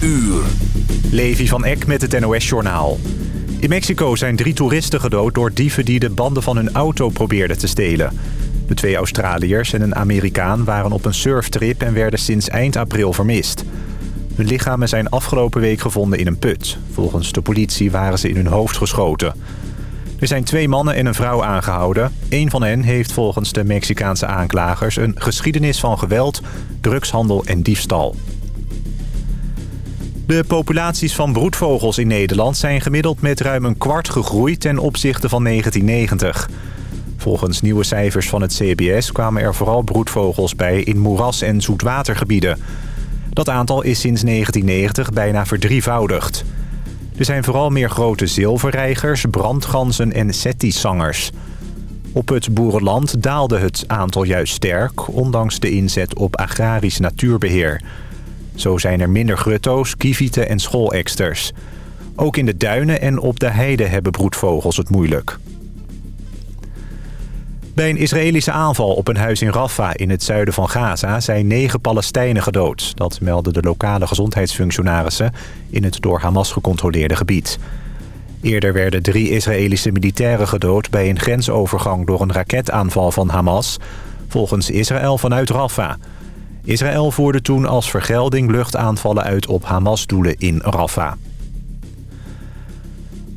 uur. Levi van Eck met het NOS-journaal. In Mexico zijn drie toeristen gedood door dieven die de banden van hun auto probeerden te stelen. De twee Australiërs en een Amerikaan waren op een surftrip en werden sinds eind april vermist. Hun lichamen zijn afgelopen week gevonden in een put. Volgens de politie waren ze in hun hoofd geschoten. Er zijn twee mannen en een vrouw aangehouden. Eén van hen heeft volgens de Mexicaanse aanklagers... een geschiedenis van geweld, drugshandel en diefstal. De populaties van broedvogels in Nederland zijn gemiddeld met ruim een kwart gegroeid ten opzichte van 1990. Volgens nieuwe cijfers van het CBS kwamen er vooral broedvogels bij in moeras- en zoetwatergebieden. Dat aantal is sinds 1990 bijna verdrievoudigd. Er zijn vooral meer grote zilverreigers, brandganzen en settieszangers. Op het boerenland daalde het aantal juist sterk... ondanks de inzet op agrarisch natuurbeheer. Zo zijn er minder grutto's, kievieten en schooleksters. Ook in de duinen en op de heide hebben broedvogels het moeilijk. Bij een Israëlische aanval op een huis in Rafah in het zuiden van Gaza... zijn negen Palestijnen gedood. Dat melden de lokale gezondheidsfunctionarissen... in het door Hamas gecontroleerde gebied. Eerder werden drie Israëlische militairen gedood... bij een grensovergang door een raketaanval van Hamas... volgens Israël vanuit Rafah. Israël voerde toen als vergelding luchtaanvallen uit op Hamas-doelen in Rafah.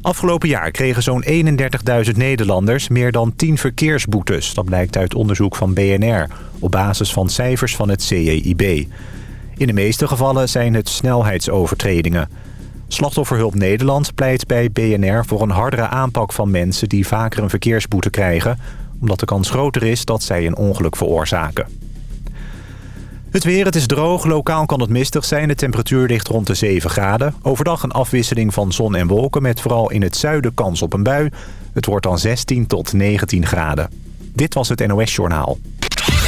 Afgelopen jaar kregen zo'n 31.000 Nederlanders meer dan 10 verkeersboetes. Dat blijkt uit onderzoek van BNR op basis van cijfers van het CJIB. In de meeste gevallen zijn het snelheidsovertredingen. Slachtofferhulp Nederland pleit bij BNR voor een hardere aanpak van mensen die vaker een verkeersboete krijgen... omdat de kans groter is dat zij een ongeluk veroorzaken. Het weer, het is droog. Lokaal kan het mistig zijn. De temperatuur ligt rond de 7 graden. Overdag een afwisseling van zon en wolken... met vooral in het zuiden kans op een bui. Het wordt dan 16 tot 19 graden. Dit was het NOS Journaal.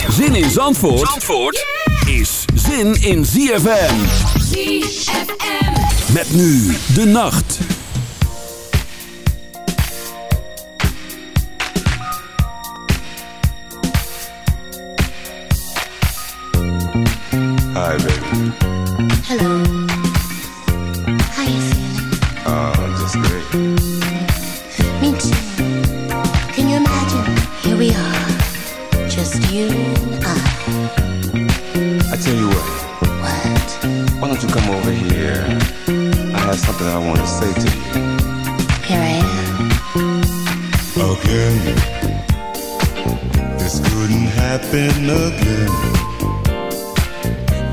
Zin in Zandvoort, Zandvoort is zin in ZFM. ZFM. Met nu de nacht. Hi, baby. Hello. How you feeling? Uh, just great. Me too. Can you imagine? Here we are, just you and I. I tell you what, What? why don't you come over here? I have something I want to say to you. Here I am. This couldn't happen again.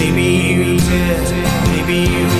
Maybe you did, maybe you.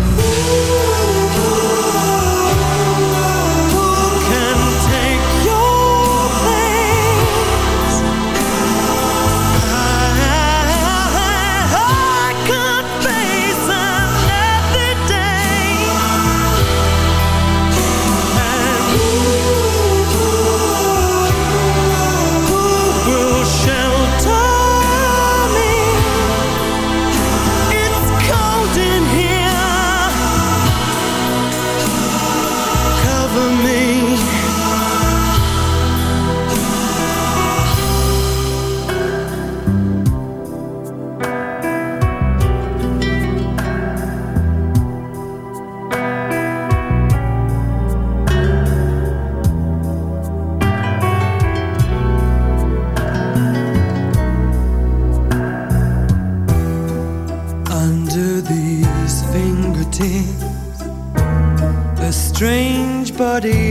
Strange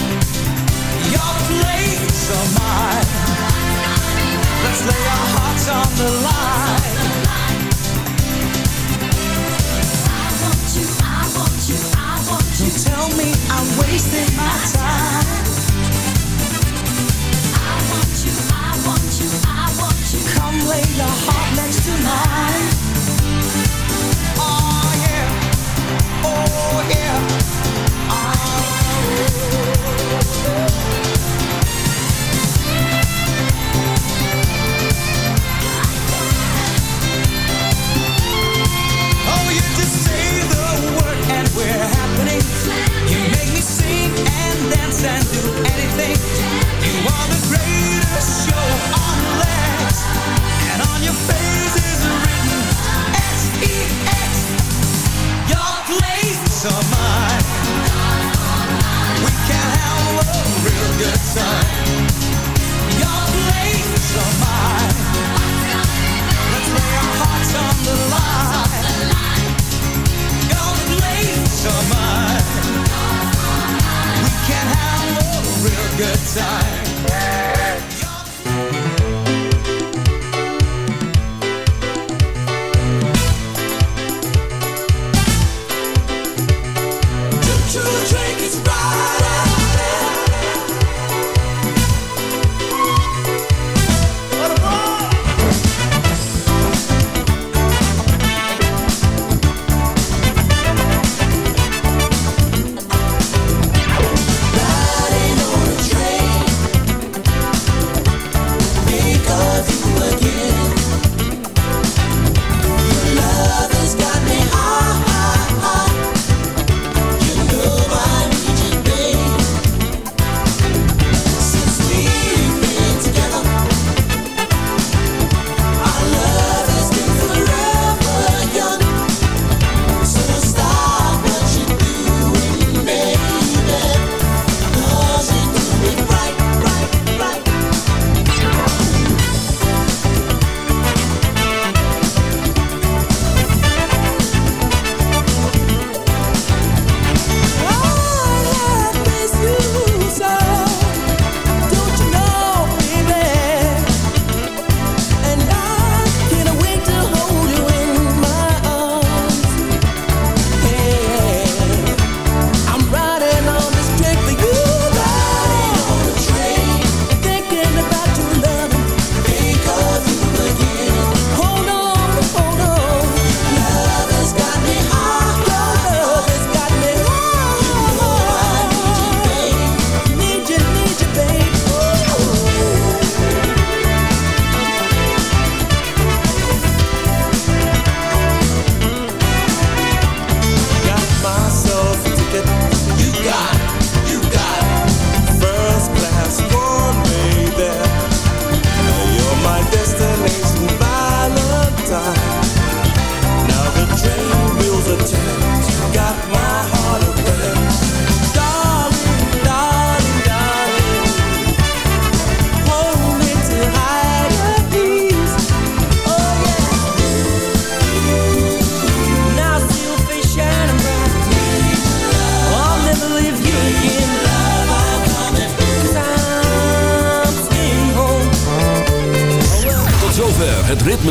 your place or mine. Let's lay our hearts on the line. I want you, I want you, I want you. Don't tell me I'm wasting my time.